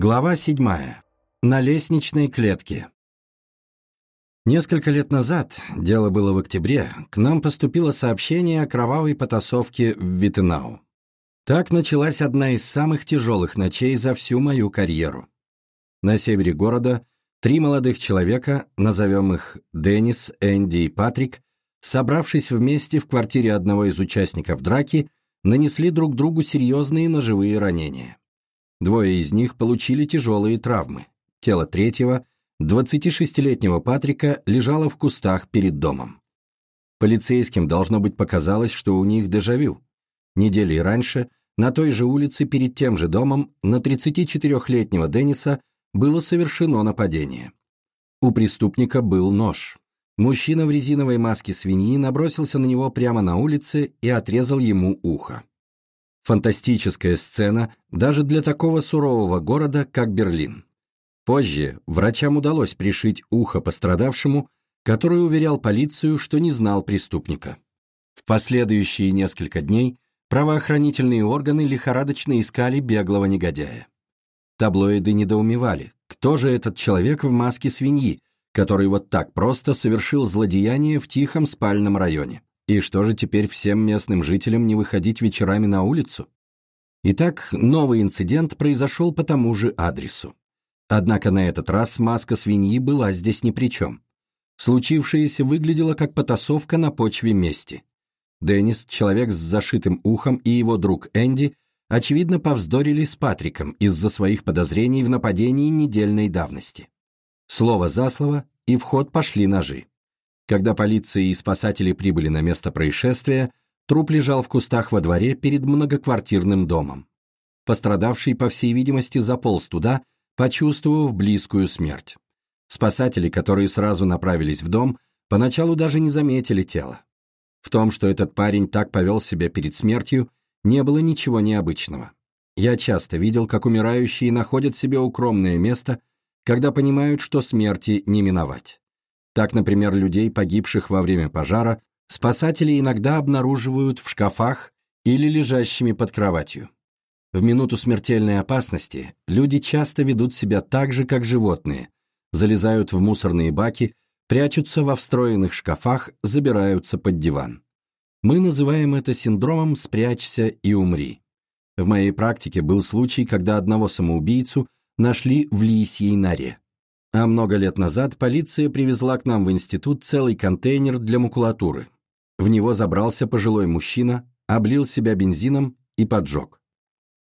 Глава 7. На лестничной клетке. Несколько лет назад, дело было в октябре, к нам поступило сообщение о кровавой потасовке в Витенау. Так началась одна из самых тяжелых ночей за всю мою карьеру. На севере города три молодых человека, назовем их Деннис, Энди и Патрик, собравшись вместе в квартире одного из участников драки, нанесли друг другу серьезные ножевые ранения. Двое из них получили тяжелые травмы. Тело третьего, 26-летнего Патрика, лежало в кустах перед домом. Полицейским, должно быть, показалось, что у них дежавю. Недели раньше на той же улице перед тем же домом на 34-летнего Денниса было совершено нападение. У преступника был нож. Мужчина в резиновой маске свиньи набросился на него прямо на улице и отрезал ему ухо. Фантастическая сцена даже для такого сурового города, как Берлин. Позже врачам удалось пришить ухо пострадавшему, который уверял полицию, что не знал преступника. В последующие несколько дней правоохранительные органы лихорадочно искали беглого негодяя. Таблоиды недоумевали, кто же этот человек в маске свиньи, который вот так просто совершил злодеяние в тихом спальном районе. И что же теперь всем местным жителям не выходить вечерами на улицу? Итак, новый инцидент произошел по тому же адресу. Однако на этот раз маска свиньи была здесь ни при чем. Случившееся выглядело как потасовка на почве мести. Деннис, человек с зашитым ухом, и его друг Энди, очевидно, повздорили с Патриком из-за своих подозрений в нападении недельной давности. Слово за слово, и в ход пошли ножи. Когда полиция и спасатели прибыли на место происшествия, труп лежал в кустах во дворе перед многоквартирным домом. Пострадавший, по всей видимости, заполз туда, почувствовав близкую смерть. Спасатели, которые сразу направились в дом, поначалу даже не заметили тело. В том, что этот парень так повел себя перед смертью, не было ничего необычного. Я часто видел, как умирающие находят себе укромное место, когда понимают, что смерти не миновать. Так, например, людей, погибших во время пожара, спасатели иногда обнаруживают в шкафах или лежащими под кроватью. В минуту смертельной опасности люди часто ведут себя так же, как животные, залезают в мусорные баки, прячутся во встроенных шкафах, забираются под диван. Мы называем это синдромом «спрячься и умри». В моей практике был случай, когда одного самоубийцу нашли в лисьей норе. А много лет назад полиция привезла к нам в институт целый контейнер для макулатуры. В него забрался пожилой мужчина, облил себя бензином и поджег.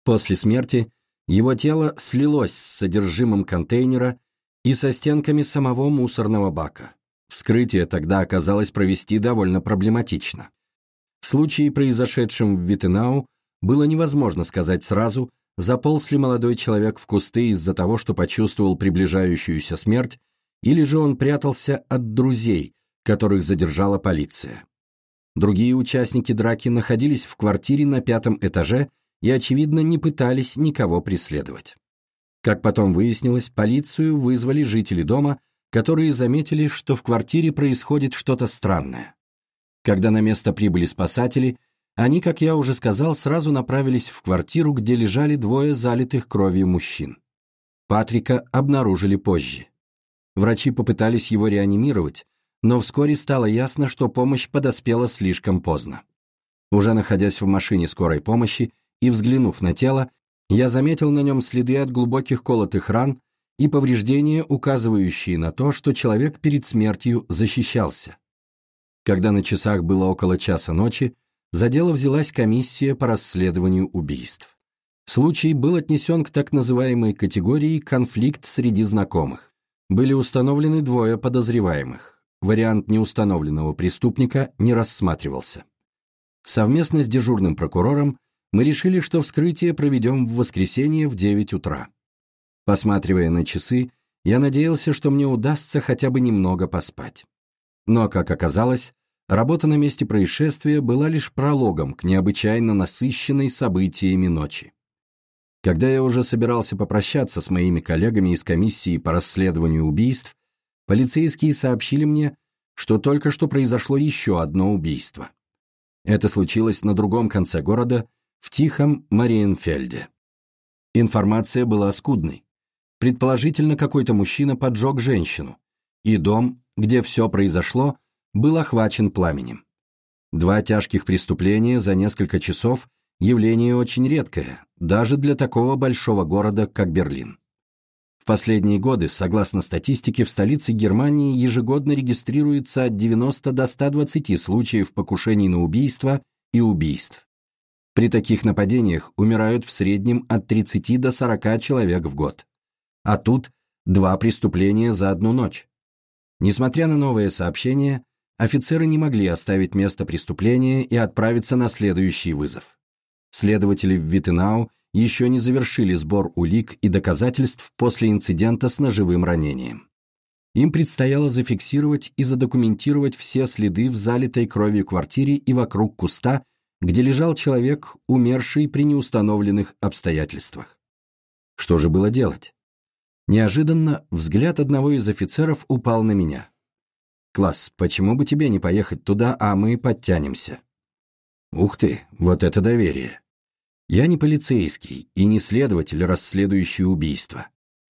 После смерти его тело слилось с содержимым контейнера и со стенками самого мусорного бака. Вскрытие тогда оказалось провести довольно проблематично. В случае, произошедшем в Витенау, было невозможно сказать сразу, заполз ли молодой человек в кусты из-за того, что почувствовал приближающуюся смерть, или же он прятался от друзей, которых задержала полиция. Другие участники драки находились в квартире на пятом этаже и, очевидно, не пытались никого преследовать. Как потом выяснилось, полицию вызвали жители дома, которые заметили, что в квартире происходит что-то странное. Когда на место прибыли спасатели, они, как я уже сказал, сразу направились в квартиру, где лежали двое залитых кровью мужчин. Патрика обнаружили позже. Врачи попытались его реанимировать, но вскоре стало ясно, что помощь подоспела слишком поздно. Уже находясь в машине скорой помощи и взглянув на тело, я заметил на нем следы от глубоких колотых ран и повреждения, указывающие на то, что человек перед смертью защищался. Когда на часах было около часа ночи, за дело взялась комиссия по расследованию убийств. Случай был отнесен к так называемой категории «конфликт среди знакомых». Были установлены двое подозреваемых. Вариант неустановленного преступника не рассматривался. Совместно с дежурным прокурором мы решили, что вскрытие проведем в воскресенье в 9 утра. Посматривая на часы, я надеялся, что мне удастся хотя бы немного поспать. Но, как оказалось, Работа на месте происшествия была лишь прологом к необычайно насыщенной событиями ночи. Когда я уже собирался попрощаться с моими коллегами из комиссии по расследованию убийств, полицейские сообщили мне, что только что произошло еще одно убийство. Это случилось на другом конце города, в тихом Мариенфельде. Информация была скудной. предположительно какой-то мужчина поджег женщину, и дом, где все произошло, был охвачен пламенем. Два тяжких преступления за несколько часов – явление очень редкое, даже для такого большого города, как Берлин. В последние годы, согласно статистике, в столице Германии ежегодно регистрируется от 90 до 120 случаев покушений на убийство и убийств. При таких нападениях умирают в среднем от 30 до 40 человек в год. А тут два преступления за одну ночь. Несмотря на новые сообщения, офицеры не могли оставить место преступления и отправиться на следующий вызов. Следователи в Витенау еще не завершили сбор улик и доказательств после инцидента с ножевым ранением. Им предстояло зафиксировать и задокументировать все следы в залитой кровью квартире и вокруг куста, где лежал человек, умерший при неустановленных обстоятельствах. Что же было делать? Неожиданно взгляд одного из офицеров упал на меня. «Класс, почему бы тебе не поехать туда, а мы подтянемся?» «Ух ты, вот это доверие!» «Я не полицейский и не следователь, расследующий убийство.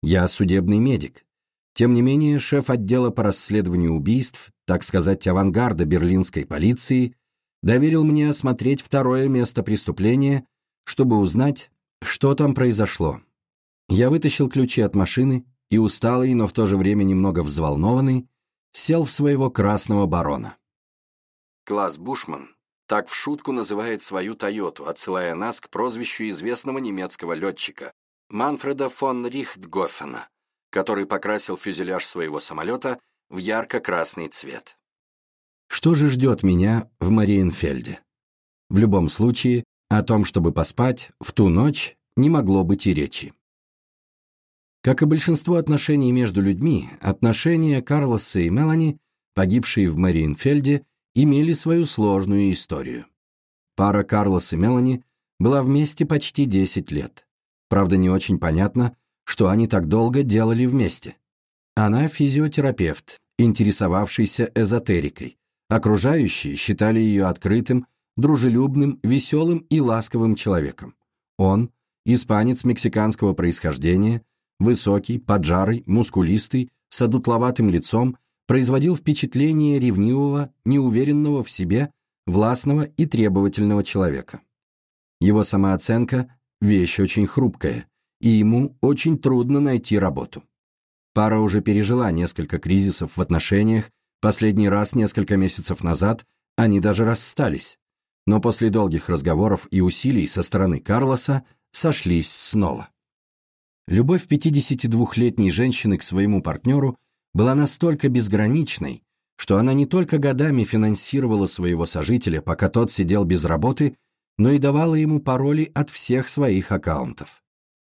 Я судебный медик. Тем не менее, шеф отдела по расследованию убийств, так сказать, авангарда берлинской полиции, доверил мне осмотреть второе место преступления, чтобы узнать, что там произошло, я вытащил ключи от машины и, усталый, но в то же время немного взволнованный, сел в своего красного барона. Класс Бушман так в шутку называет свою «Тойоту», отсылая нас к прозвищу известного немецкого летчика Манфреда фон Рихтгофена, который покрасил фюзеляж своего самолета в ярко-красный цвет. Что же ждет меня в Мариенфельде? В любом случае, о том, чтобы поспать, в ту ночь не могло быть и речи. Как и большинство отношений между людьми, отношения Карлоса и Мелани, погибшие в Мариенфельде, имели свою сложную историю. Пара Карлос и Мелани была вместе почти 10 лет. Правда, не очень понятно, что они так долго делали вместе. Она физиотерапевт, интересовавшийся эзотерикой. Окружающие считали ее открытым, дружелюбным, веселым и ласковым человеком. Он, испанец мексиканского происхождения, Высокий, поджарый, мускулистый, с одутловатым лицом, производил впечатление ревнивого, неуверенного в себе, властного и требовательного человека. Его самооценка – вещь очень хрупкая, и ему очень трудно найти работу. Пара уже пережила несколько кризисов в отношениях, последний раз несколько месяцев назад они даже расстались, но после долгих разговоров и усилий со стороны Карлоса сошлись снова. Любовь 52-летней женщины к своему партнеру была настолько безграничной, что она не только годами финансировала своего сожителя, пока тот сидел без работы, но и давала ему пароли от всех своих аккаунтов.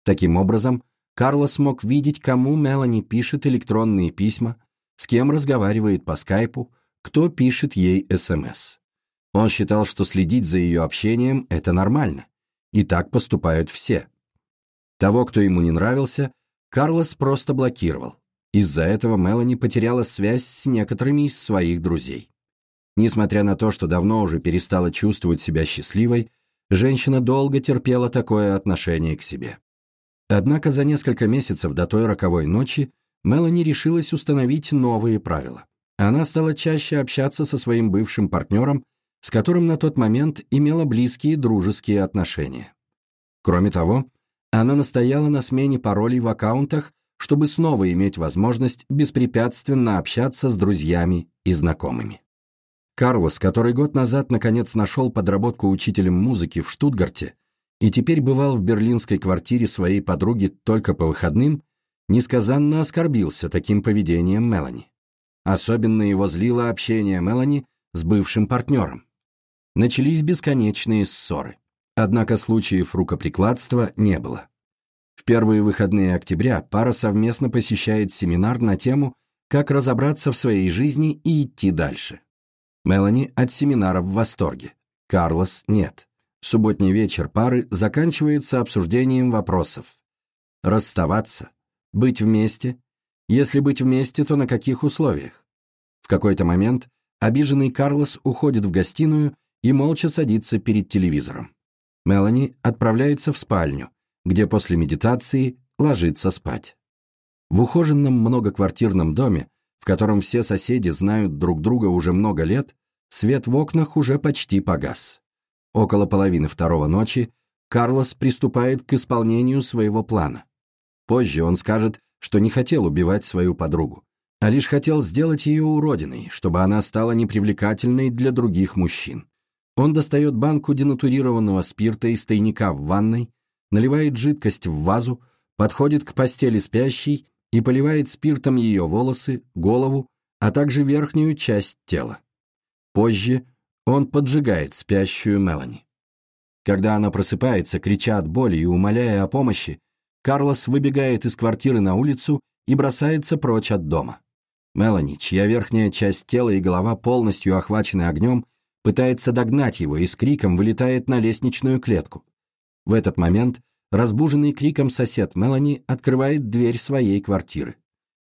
Таким образом, Карлос мог видеть, кому Мелани пишет электронные письма, с кем разговаривает по скайпу, кто пишет ей СМС. Он считал, что следить за ее общением – это нормально, и так поступают все – того, кто ему не нравился, Карлос просто блокировал. Из-за этого Мелани потеряла связь с некоторыми из своих друзей. Несмотря на то, что давно уже перестала чувствовать себя счастливой, женщина долго терпела такое отношение к себе. Однако за несколько месяцев до той роковой ночи Мелани решилась установить новые правила. Она стала чаще общаться со своим бывшим партнером, с которым на тот момент имела близкие дружеские отношения. Кроме того, она настояла на смене паролей в аккаунтах, чтобы снова иметь возможность беспрепятственно общаться с друзьями и знакомыми. Карлос, который год назад наконец нашел подработку учителем музыки в Штутгарте и теперь бывал в берлинской квартире своей подруги только по выходным, несказанно оскорбился таким поведением Мелани. Особенно его злило общение Мелани с бывшим партнером. Начались бесконечные ссоры. Однако случаев рукоприкладства не было. В первые выходные октября пара совместно посещает семинар на тему «Как разобраться в своей жизни и идти дальше». Мелани от семинара в восторге. Карлос нет. Субботний вечер пары заканчивается обсуждением вопросов. Расставаться? Быть вместе? Если быть вместе, то на каких условиях? В какой-то момент обиженный Карлос уходит в гостиную и молча садится перед телевизором. Мелани отправляется в спальню, где после медитации ложится спать. В ухоженном многоквартирном доме, в котором все соседи знают друг друга уже много лет, свет в окнах уже почти погас. Около половины второго ночи Карлос приступает к исполнению своего плана. Позже он скажет, что не хотел убивать свою подругу, а лишь хотел сделать ее уродиной, чтобы она стала непривлекательной для других мужчин. Он достает банку денатурированного спирта из тайника в ванной, наливает жидкость в вазу, подходит к постели спящей и поливает спиртом ее волосы, голову, а также верхнюю часть тела. Позже он поджигает спящую Мелани. Когда она просыпается, крича от боли и умоляя о помощи, Карлос выбегает из квартиры на улицу и бросается прочь от дома. Мелани, чья верхняя часть тела и голова полностью охвачены огнем, пытается догнать его и с криком вылетает на лестничную клетку. В этот момент разбуженный криком сосед Мелани открывает дверь своей квартиры.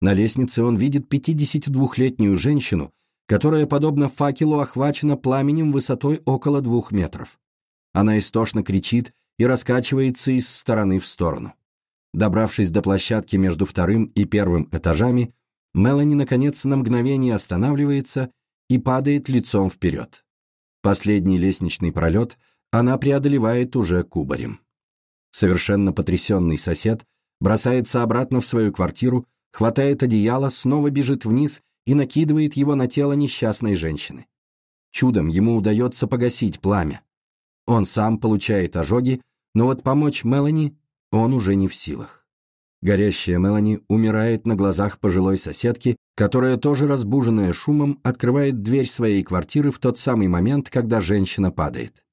На лестнице он видит 52-летнюю женщину, которая, подобно факелу, охвачена пламенем высотой около двух метров. Она истошно кричит и раскачивается из стороны в сторону. Добравшись до площадки между вторым и первым этажами, Мелани, наконец, на мгновение останавливается и падает лицом вперед. Последний лестничный пролет она преодолевает уже кубарем. Совершенно потрясенный сосед бросается обратно в свою квартиру, хватает одеяло, снова бежит вниз и накидывает его на тело несчастной женщины. Чудом ему удается погасить пламя. Он сам получает ожоги, но вот помочь Мелани он уже не в силах. Горящая Мелани умирает на глазах пожилой соседки, которая, тоже разбуженная шумом, открывает дверь своей квартиры в тот самый момент, когда женщина падает.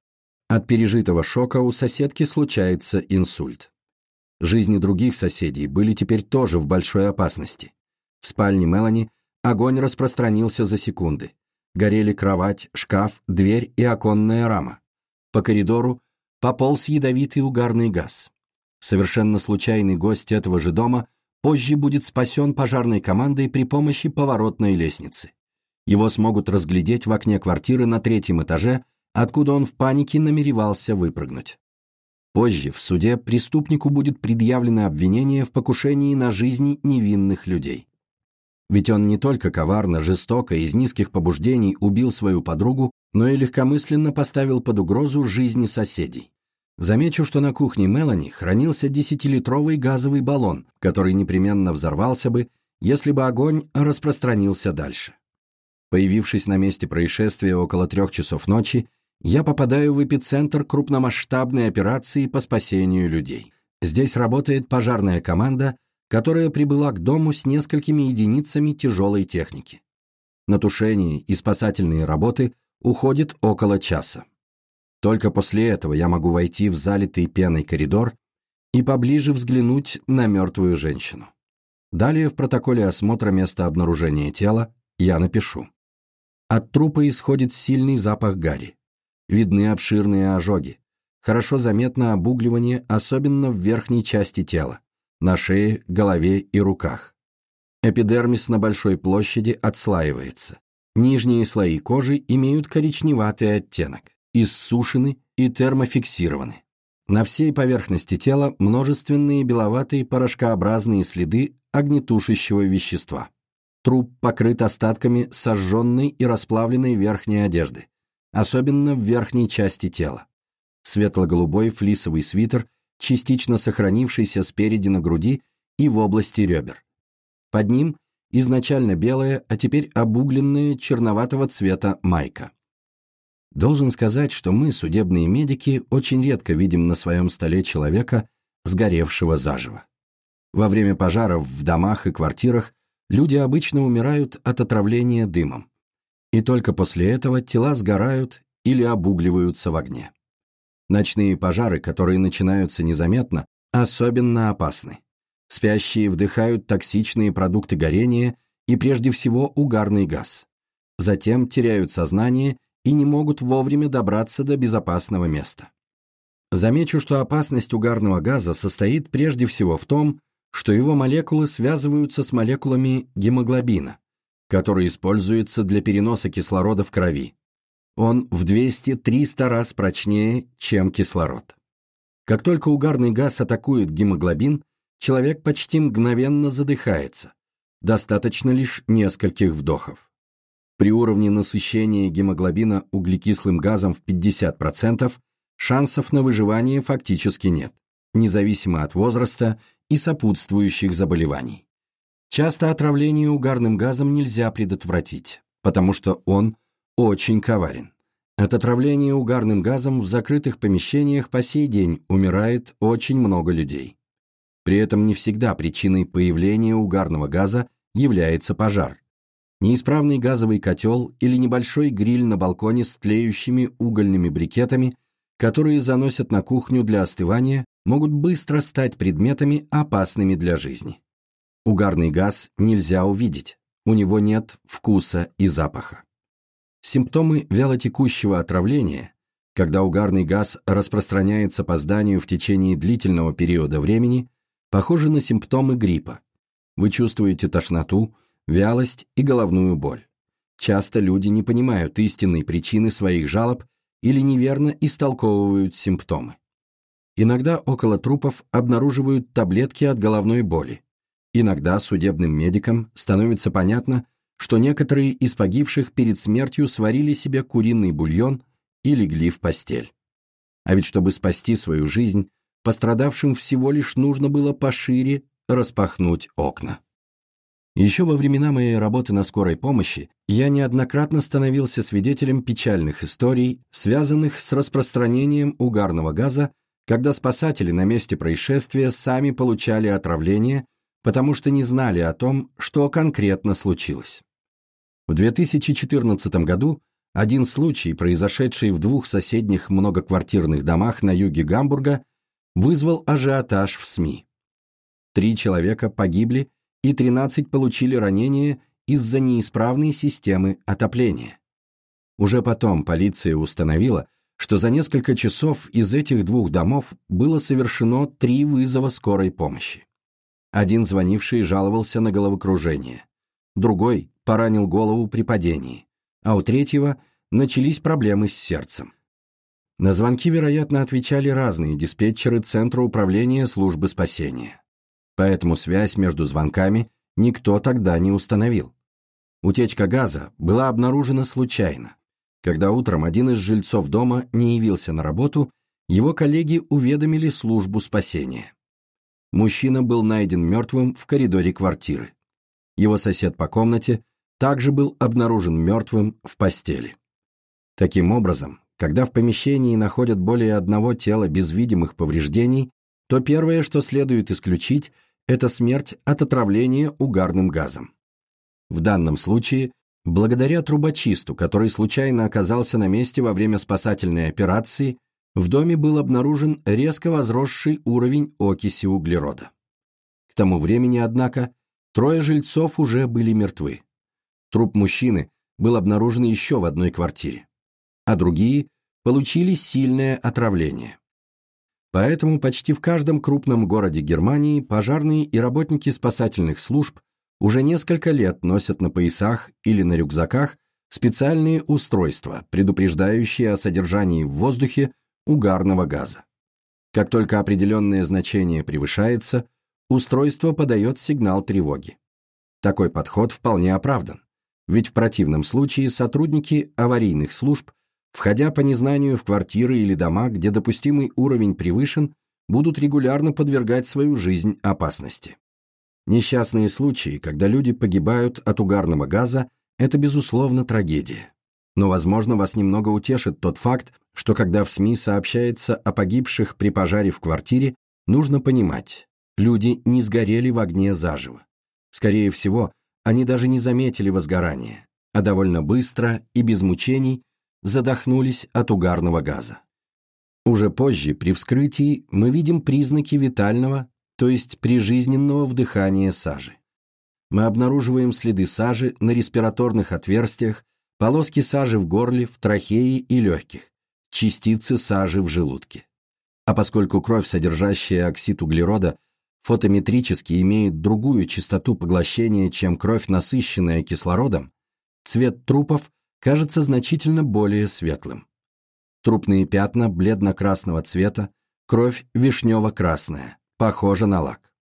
От пережитого шока у соседки случается инсульт. Жизни других соседей были теперь тоже в большой опасности. В спальне Мелани огонь распространился за секунды. Горели кровать, шкаф, дверь и оконная рама. По коридору пополз ядовитый угарный газ. Совершенно случайный гость этого же дома позже будет спасен пожарной командой при помощи поворотной лестницы. Его смогут разглядеть в окне квартиры на третьем этаже, откуда он в панике намеревался выпрыгнуть. Позже в суде преступнику будет предъявлено обвинение в покушении на жизни невинных людей. Ведь он не только коварно, жестоко, из низких побуждений убил свою подругу, но и легкомысленно поставил под угрозу жизни соседей. Замечу, что на кухне Мелани хранился десятилитровый газовый баллон, который непременно взорвался бы, если бы огонь распространился дальше. Появившись на месте происшествия около трех часов ночи, я попадаю в эпицентр крупномасштабной операции по спасению людей. Здесь работает пожарная команда, которая прибыла к дому с несколькими единицами тяжелой техники. На тушение и спасательные работы уходит около часа. Только после этого я могу войти в залитый пеной коридор и поближе взглянуть на мертвую женщину. Далее в протоколе осмотра места обнаружения тела я напишу. От трупа исходит сильный запах гари. Видны обширные ожоги. Хорошо заметно обугливание, особенно в верхней части тела на шее, голове и руках. Эпидермис на большой площади отслаивается. Нижние слои кожи имеют коричневатый оттенок, иссушены и термофиксированы. На всей поверхности тела множественные беловатые порошкообразные следы огнетушащего вещества. Труп покрыт остатками сожженной и расплавленной верхней одежды, особенно в верхней части тела. Светло-голубой флисовый свитер частично сохранившийся спереди на груди и в области ребер. Под ним изначально белая, а теперь обугленная черноватого цвета майка. Должен сказать, что мы, судебные медики, очень редко видим на своем столе человека, сгоревшего заживо. Во время пожаров в домах и квартирах люди обычно умирают от отравления дымом. И только после этого тела сгорают или обугливаются в огне. Ночные пожары, которые начинаются незаметно, особенно опасны. Спящие вдыхают токсичные продукты горения и прежде всего угарный газ. Затем теряют сознание и не могут вовремя добраться до безопасного места. Замечу, что опасность угарного газа состоит прежде всего в том, что его молекулы связываются с молекулами гемоглобина, который используется для переноса кислорода в крови, он в 200-300 раз прочнее, чем кислород. Как только угарный газ атакует гемоглобин, человек почти мгновенно задыхается, достаточно лишь нескольких вдохов. При уровне насыщения гемоглобина углекислым газом в 50% шансов на выживание фактически нет, независимо от возраста и сопутствующих заболеваний. Часто отравление угарным газом нельзя предотвратить, потому что он очень коварен. От отравления угарным газом в закрытых помещениях по сей день умирает очень много людей. При этом не всегда причиной появления угарного газа является пожар. Неисправный газовый котел или небольшой гриль на балконе с тлеющими угольными брикетами, которые заносят на кухню для остывания, могут быстро стать предметами, опасными для жизни. Угарный газ нельзя увидеть, у него нет вкуса и запаха. Симптомы вялотекущего отравления, когда угарный газ распространяется по зданию в течение длительного периода времени, похожи на симптомы гриппа. Вы чувствуете тошноту, вялость и головную боль. Часто люди не понимают истинной причины своих жалоб или неверно истолковывают симптомы. Иногда около трупов обнаруживают таблетки от головной боли. Иногда судебным медикам становится понятно, что некоторые из погибших перед смертью сварили себе куриный бульон и легли в постель. А ведь чтобы спасти свою жизнь, пострадавшим всего лишь нужно было пошире распахнуть окна. Еще во времена моей работы на скорой помощи я неоднократно становился свидетелем печальных историй, связанных с распространением угарного газа, когда спасатели на месте происшествия сами получали отравление, потому что не знали о том, что конкретно случилось. В 2014 году один случай, произошедший в двух соседних многоквартирных домах на юге Гамбурга, вызвал ажиотаж в СМИ. Три человека погибли и 13 получили ранения из-за неисправной системы отопления. Уже потом полиция установила, что за несколько часов из этих двух домов было совершено три вызова скорой помощи. Один звонивший жаловался на головокружение, другой поранил голову при падении, а у третьего начались проблемы с сердцем. На звонки, вероятно, отвечали разные диспетчеры Центра управления службы спасения. Поэтому связь между звонками никто тогда не установил. Утечка газа была обнаружена случайно. Когда утром один из жильцов дома не явился на работу, его коллеги уведомили службу спасения. Мужчина был найден мертвым в коридоре квартиры. Его сосед по комнате также был обнаружен мертвым в постели. Таким образом, когда в помещении находят более одного тела без видимых повреждений, то первое, что следует исключить, это смерть от отравления угарным газом. В данном случае, благодаря трубочисту, который случайно оказался на месте во время спасательной операции, в доме был обнаружен резко возросший уровень окиси углерода. К тому времени, однако, трое жильцов уже были мертвы. Труп мужчины был обнаружен еще в одной квартире, а другие получили сильное отравление. Поэтому почти в каждом крупном городе Германии пожарные и работники спасательных служб уже несколько лет носят на поясах или на рюкзаках специальные устройства, предупреждающие о содержании в воздухе угарного газа. Как только определенное значение превышается, устройство подает сигнал тревоги. Такой подход вполне оправдан ведь в противном случае сотрудники аварийных служб, входя по незнанию в квартиры или дома, где допустимый уровень превышен, будут регулярно подвергать свою жизнь опасности. Несчастные случаи, когда люди погибают от угарного газа, это, безусловно, трагедия. Но, возможно, вас немного утешит тот факт, что когда в СМИ сообщается о погибших при пожаре в квартире, нужно понимать, люди не сгорели в огне заживо. Скорее всего, они даже не заметили возгорания, а довольно быстро и без мучений задохнулись от угарного газа. Уже позже, при вскрытии, мы видим признаки витального, то есть прижизненного вдыхания сажи. Мы обнаруживаем следы сажи на респираторных отверстиях, полоски сажи в горле, в трахее и легких, частицы сажи в желудке. А поскольку кровь, содержащая оксид углерода, фотометрически имеет другую частоту поглощения, чем кровь, насыщенная кислородом, цвет трупов кажется значительно более светлым. Трупные пятна бледно-красного цвета, кровь вишнево-красная, похожа на лак.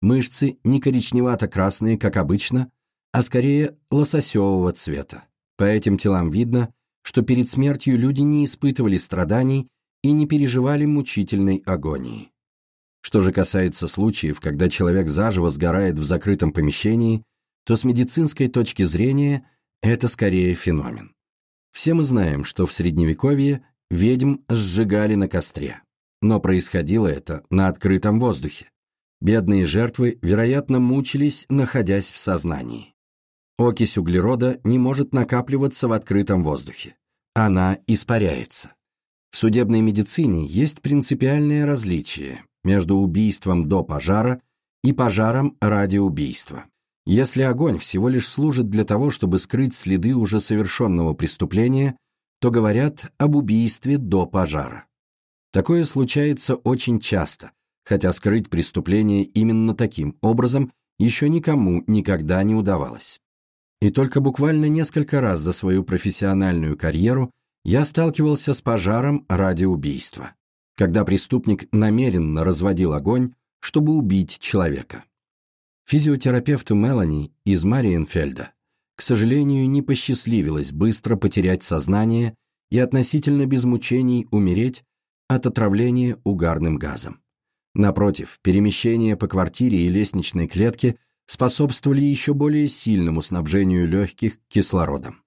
Мышцы не коричневато-красные, как обычно, а скорее лососевого цвета. По этим телам видно, что перед смертью люди не испытывали страданий и не переживали мучительной агонии. Что же касается случаев, когда человек заживо сгорает в закрытом помещении, то с медицинской точки зрения это скорее феномен. Все мы знаем, что в Средневековье ведьм сжигали на костре, но происходило это на открытом воздухе. Бедные жертвы, вероятно, мучились, находясь в сознании. Окись углерода не может накапливаться в открытом воздухе. Она испаряется. В судебной медицине есть принципиальное различие между убийством до пожара и пожаром ради убийства. Если огонь всего лишь служит для того, чтобы скрыть следы уже совершенного преступления, то говорят об убийстве до пожара. Такое случается очень часто, хотя скрыть преступление именно таким образом еще никому никогда не удавалось. И только буквально несколько раз за свою профессиональную карьеру я сталкивался с пожаром ради убийства, когда преступник намеренно разводил огонь, чтобы убить человека. Физиотерапевту Мелани из Мариенфельда, к сожалению, не посчастливилось быстро потерять сознание и относительно без мучений умереть от отравления угарным газом. Напротив, перемещение по квартире и лестничной клетке способствовали еще более сильному снабжению легких кислородом.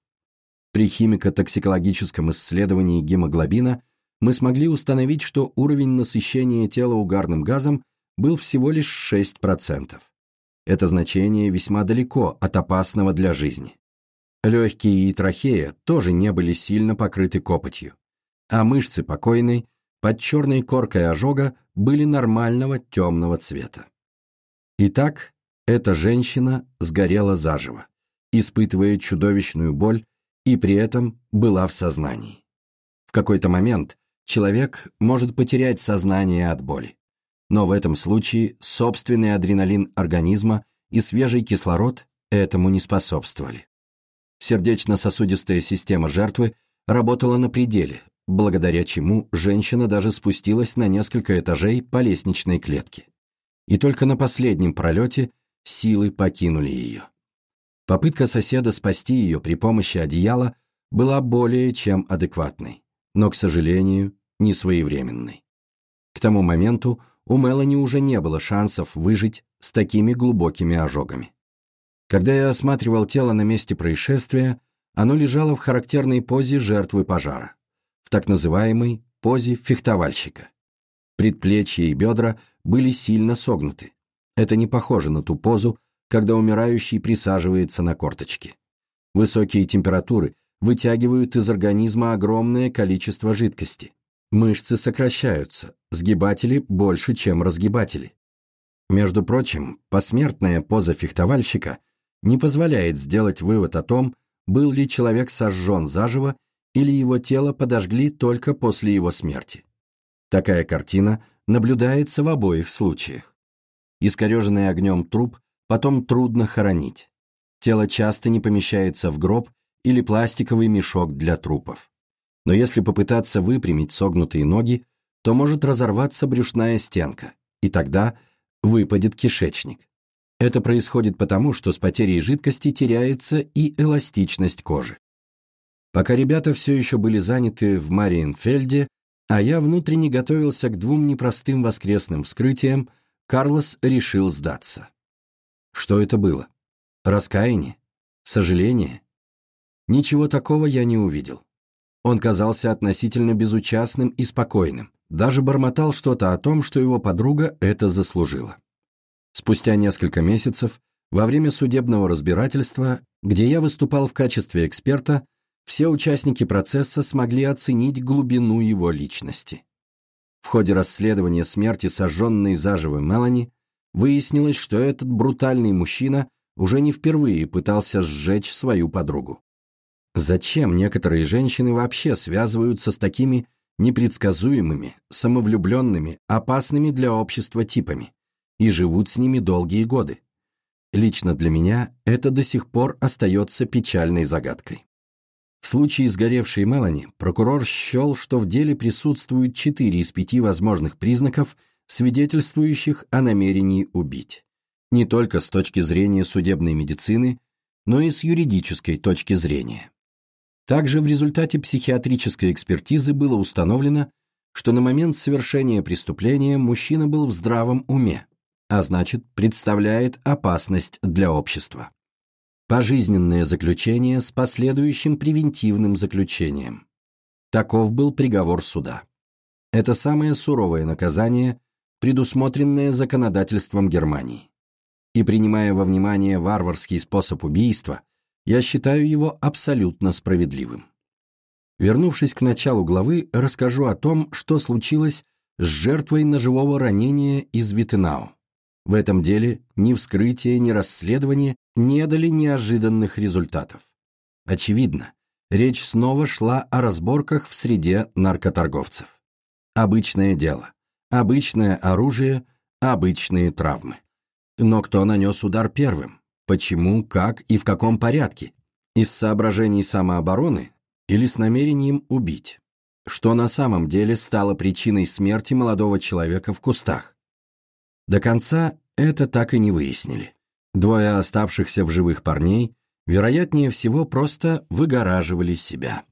При химико-токсикологическом исследовании гемоглобина мы смогли установить, что уровень насыщения тела угарным газом был всего лишь 6%. Это значение весьма далеко от опасного для жизни. Легкие и трахея тоже не были сильно покрыты копотью, а мышцы покойной под черной коркой ожога были нормального темного цвета. Итак, эта женщина сгорела заживо, испытывая чудовищную боль и при этом была в сознании. В какой-то момент человек может потерять сознание от боли, но в этом случае собственный адреналин организма и свежий кислород этому не способствовали. Сердечно-сосудистая система жертвы работала на пределе, благодаря чему женщина даже спустилась на несколько этажей по лестничной клетке. И только на последнем пролете силы покинули ее. Попытка соседа спасти ее при помощи одеяла была более чем адекватной, но, к сожалению, не своевременной. К тому моменту у Мелани уже не было шансов выжить с такими глубокими ожогами. Когда я осматривал тело на месте происшествия, оно лежало в характерной позе жертвы пожара, в так называемой позе фехтовальщика. Предплечья и бедра были сильно согнуты, это не похоже на ту позу, когда умирающий присаживается на корточки. Высокие температуры вытягивают из организма огромное количество жидкости. Мышцы сокращаются, сгибатели больше, чем разгибатели. Между прочим, посмертная поза фехтовальщика не позволяет сделать вывод о том, был ли человек сожжен заживо или его тело подожгли только после его смерти. Такая картина наблюдается в обоих случаях. Искореженный огнем труп потом трудно хоронить. Тело часто не помещается в гроб или пластиковый мешок для трупов. Но если попытаться выпрямить согнутые ноги, то может разорваться брюшная стенка, и тогда выпадет кишечник. Это происходит потому, что с потерей жидкости теряется и эластичность кожи. Пока ребята все еще были заняты в Мариенфельде, а я внутренне готовился к двум непростым воскресным вскрытиям, Карлос решил сдаться. Что это было? Раскаяние? Сожаление? Ничего такого я не увидел. Он казался относительно безучастным и спокойным, даже бормотал что-то о том, что его подруга это заслужила. Спустя несколько месяцев, во время судебного разбирательства, где я выступал в качестве эксперта, все участники процесса смогли оценить глубину его личности. В ходе расследования смерти сожженной заживо Мелани выяснилось, что этот брутальный мужчина уже не впервые пытался сжечь свою подругу. Зачем некоторые женщины вообще связываются с такими непредсказуемыми, самовлюбленными, опасными для общества типами и живут с ними долгие годы? Лично для меня это до сих пор остается печальной загадкой. В случае сгоревшей Мелани прокурор счел, что в деле присутствуют четыре из пяти возможных признаков, свидетельствующих о намерении убить. не только с точки зрения судебной медицины, но и с юридической точки зрения. Также в результате психиатрической экспертизы было установлено, что на момент совершения преступления мужчина был в здравом уме, а значит, представляет опасность для общества. Пожизненное заключение с последующим превентивным заключением. Таков был приговор суда. Это самое суровое наказание, предусмотренное законодательством Германии. И принимая во внимание варварский способ убийства, я считаю его абсолютно справедливым. Вернувшись к началу главы, расскажу о том, что случилось с жертвой ножевого ранения из Витенау. В этом деле ни вскрытие, ни расследование не дали неожиданных результатов. Очевидно, речь снова шла о разборках в среде наркоторговцев. Обычное дело, обычное оружие, обычные травмы. Но кто нанес удар первым? Почему, как и в каком порядке? Из соображений самообороны или с намерением убить? Что на самом деле стало причиной смерти молодого человека в кустах? До конца это так и не выяснили. Двое оставшихся в живых парней, вероятнее всего, просто выгораживали себя.